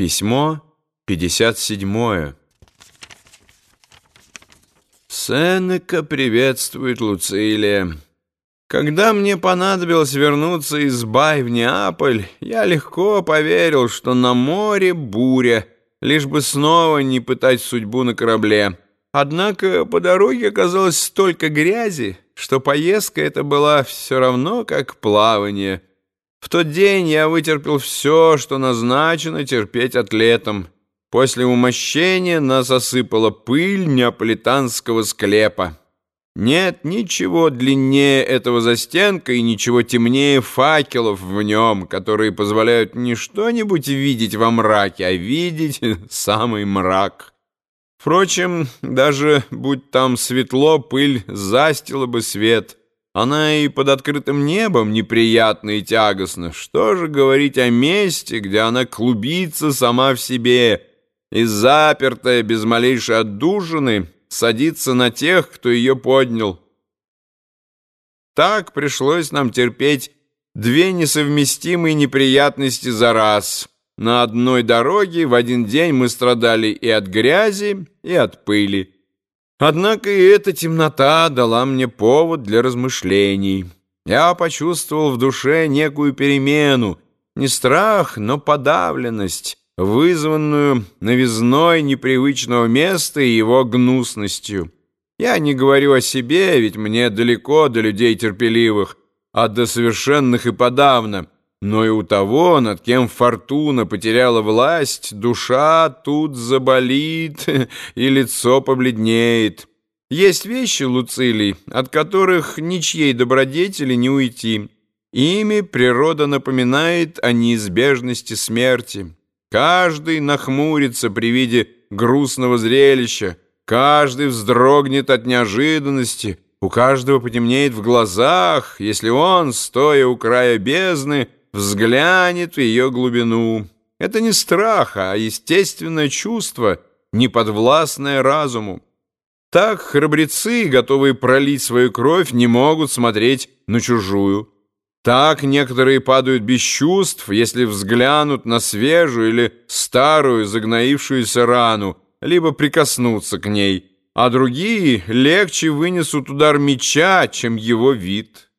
Письмо 57. Сенека приветствует Луцилия. Когда мне понадобилось вернуться из Бай в Неаполь, я легко поверил, что на море буря, лишь бы снова не пытать судьбу на корабле. Однако по дороге оказалось столько грязи, что поездка эта была все равно как плавание — в тот день я вытерпел все, что назначено терпеть атлетам. После умощения нас осыпала пыль неаполитанского склепа. Нет ничего длиннее этого застенка и ничего темнее факелов в нем, которые позволяют не что-нибудь видеть во мраке, а видеть самый мрак. Впрочем, даже будь там светло, пыль застила бы свет — она и под открытым небом неприятна и тягостна. Что же говорить о месте, где она клубится сама в себе и запертая без малейшей отдушины садится на тех, кто ее поднял. Так пришлось нам терпеть две несовместимые неприятности за раз. На одной дороге в один день мы страдали и от грязи, и от пыли. Однако и эта темнота дала мне повод для размышлений. Я почувствовал в душе некую перемену, не страх, но подавленность, вызванную новизной непривычного места и его гнусностью. Я не говорю о себе, ведь мне далеко до людей терпеливых, а до совершенных и подавно — но и у того, над кем фортуна потеряла власть, душа тут заболит и лицо побледнеет. Есть вещи, Луцилий, от которых ничьей добродетели не уйти. Ими природа напоминает о неизбежности смерти. Каждый нахмурится при виде грустного зрелища, каждый вздрогнет от неожиданности, у каждого потемнеет в глазах, если он, стоя у края бездны, взглянет в ее глубину. Это не страх, а естественное чувство, неподвластное разуму. Так храбрецы, готовые пролить свою кровь, не могут смотреть на чужую. Так некоторые падают без чувств, если взглянут на свежую или старую загноившуюся рану, либо прикоснуться к ней, а другие легче вынесут удар меча, чем его вид».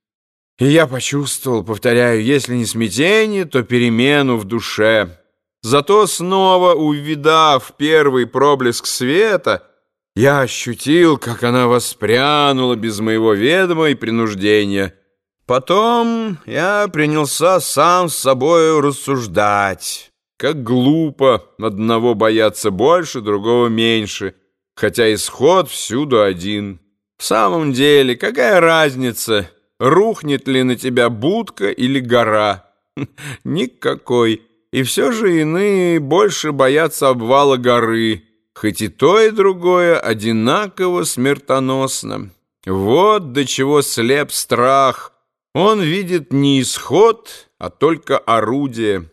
И я почувствовал, повторяю, если не смятение, то перемену в душе. Зато снова, увидав первый проблеск света, я ощутил, как она воспрянула без моего ведома и принуждения. Потом я принялся сам с собою рассуждать. Как глупо одного бояться больше, другого меньше, хотя исход всюду один. В самом деле, какая разница — рухнет ли на тебя будка или гора. Никакой. И все же иные больше боятся обвала горы, хоть и то, и другое одинаково смертоносно. Вот до чего слеп страх. Он видит не исход, а только орудие.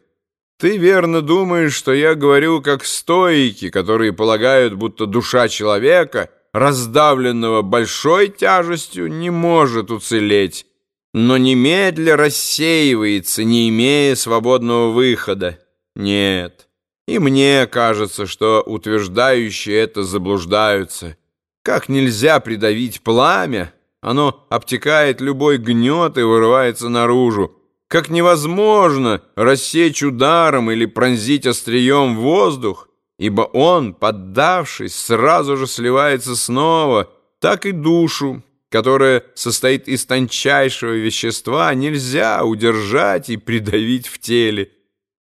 Ты верно думаешь, что я говорю как стоики, которые полагают, будто душа человека — раздавленного большой тяжестью, не может уцелеть, но немедля рассеивается, не имея свободного выхода. Нет, и мне кажется, что утверждающие это заблуждаются. Как нельзя придавить пламя, оно обтекает любой гнет и вырывается наружу. Как невозможно рассечь ударом или пронзить острием воздух, ибо он, поддавшись, сразу же сливается снова, так и душу, которая состоит из тончайшего вещества, нельзя удержать и придавить в теле.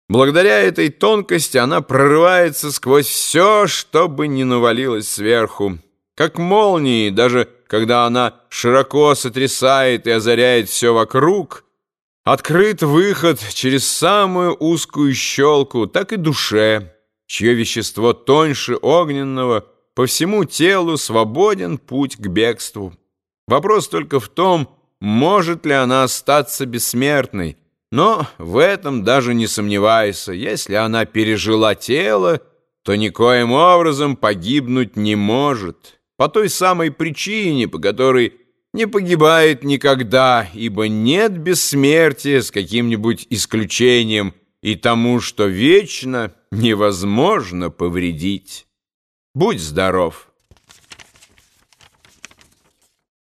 Благодаря этой тонкости она прорывается сквозь все, что бы ни навалилось сверху. Как молнии, даже когда она широко сотрясает и озаряет все вокруг, открыт выход через самую узкую щелку, так и душе чье вещество тоньше огненного, по всему телу свободен путь к бегству. Вопрос только в том, может ли она остаться бессмертной, но в этом даже не сомневайся, если она пережила тело, то никоим образом погибнуть не может, по той самой причине, по которой не погибает никогда, ибо нет бессмертия с каким-нибудь исключением, и тому, что вечно — невозможно повредить. Будь здоров!